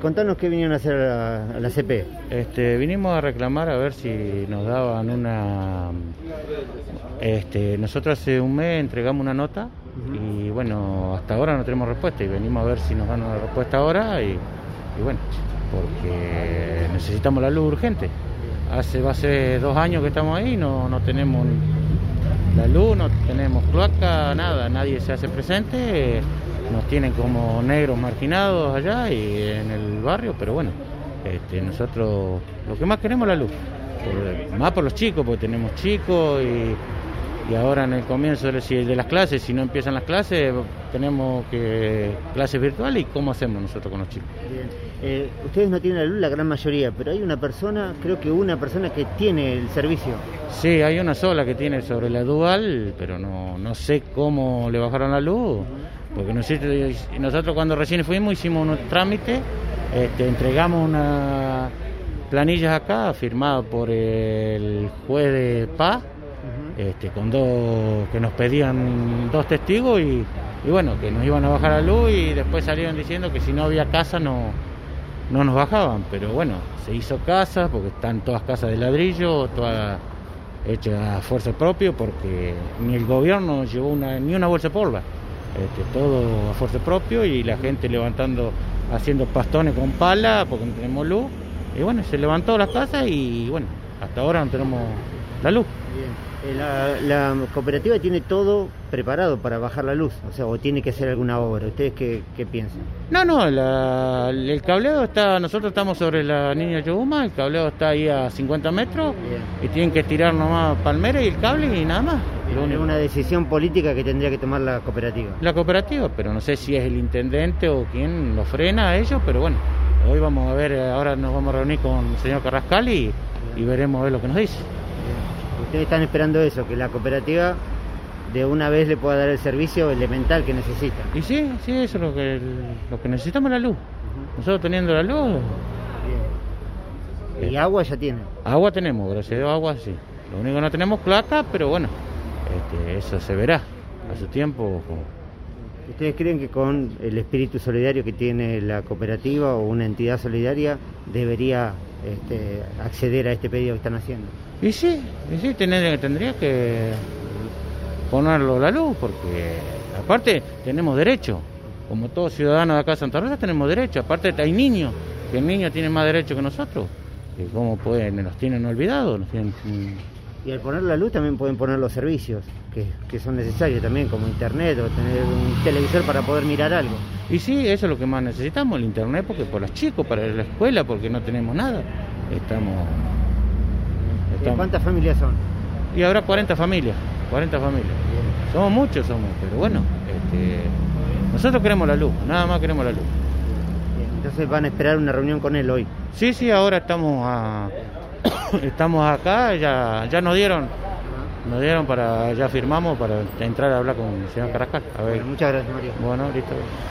Contanos qué vinieron a hacer a, a la CP. Este, vinimos a reclamar a ver si nos daban una... Este, nosotros hace un mes entregamos una nota y bueno, hasta ahora no tenemos respuesta y venimos a ver si nos dan una respuesta ahora y, y bueno, porque necesitamos la luz urgente. Hace, va a ser dos años que estamos ahí, no, no tenemos la luz, no tenemos cloaca, nada, nadie se hace presente, nos tienen como negros marginados allá y en el barrio, pero bueno, este, nosotros lo que más queremos es la luz, por- más por los chicos, porque tenemos chicos y, y ahora en el comienzo de, las clases, si no empiezan las clases, tenemos que clases virtuales y cómo hacemos nosotros con los chicos. Bien. Eh, ustedes no tienen la luz la gran mayoría, pero hay una persona, creo que una persona que tiene el servicio. Sí, hay una sola que tiene sobre la dual, pero no, no sé cómo le bajaron la luz, porque nosotros, nosotros cuando recién fuimos hicimos unos trámites, este, entregamos unas planillas acá firmadas por el juez de paz, este, con dos que nos pedían dos testigos y, y bueno, que nos iban a bajar la luz y después salieron diciendo que si no había casa no, no nos bajaban, pero bueno, se hizo casa porque están todas casas de ladrillo, todas hechas a fuerza propia porque ni el gobierno llevó una, ni una bolsa de polva, este, todo a fuerza propio y la gente levantando, haciendo pastones con pala porque no tenemos luz y bueno, se levantó las casas y bueno, hasta ahora no tenemos la luz. Bien. Eh, la, la cooperativa tiene todo preparado para bajar la luz, o sea, o tiene que hacer alguna obra. ¿Ustedes qué, qué piensan? No, no, la- el cableado está, nosotros estamos sobre la línea Yoguma, el cableado está ahí a 50 metros Bien. y tienen que tirar nomás palmera y el cable y nada más. Es una decisión política que tendría que tomar la cooperativa. La cooperativa, pero no sé si es el intendente o quién lo frena a ellos, pero bueno, hoy vamos a ver, eh, ahora nos vamos a reunir con el señor Carrascal y, y veremos a ver lo que nos dice. Bien. Ustedes están esperando eso, que la cooperativa de una vez le pueda dar el servicio elemental que necesitan. Y sí, sí, eso es lo que, lo que necesitamos la luz. Nosotros teniendo la luz, Bien. Y agua ya tienen. agua tenemos, gracias a Dios agua sí. Lo único que no tenemos cloaca, pero bueno, este, eso se verá a su tiempo. ¿Ustedes creen que con el espíritu solidario que tiene la cooperativa o una entidad solidaria debería este, acceder a este pedido que están haciendo? Y sí, y sí, tendría, tendría que ponerlo a la luz, porque aparte tenemos derecho, como todos ciudadanos de acá de Santa Rosa tenemos derecho, aparte hay niños, que el niño tiene más derecho que nosotros, que cómo pueden, nos tienen olvidados, nos tienen... Y al poner la luz también pueden poner los servicios que, que son necesarios también, como internet o tener un televisor para poder mirar algo. Y sí, eso es lo que más necesitamos, el internet, porque por los chicos, para la escuela, porque no tenemos nada, estamos... ¿De estamos- ¿Cuántas familias son? Y habrá 40 familias, 40 familias. Somos muchos, somos, pero bueno, este, nosotros queremos la luz, nada más queremos la luz. Entonces van a esperar una reunión con él hoy. Sí, sí, ahora estamos a, estamos acá, ya, ya nos dieron, nos dieron para, ya firmamos para entrar a hablar con el señor Carrascal. A ver, Bueno, muchas gracias, Mario. bueno, listo.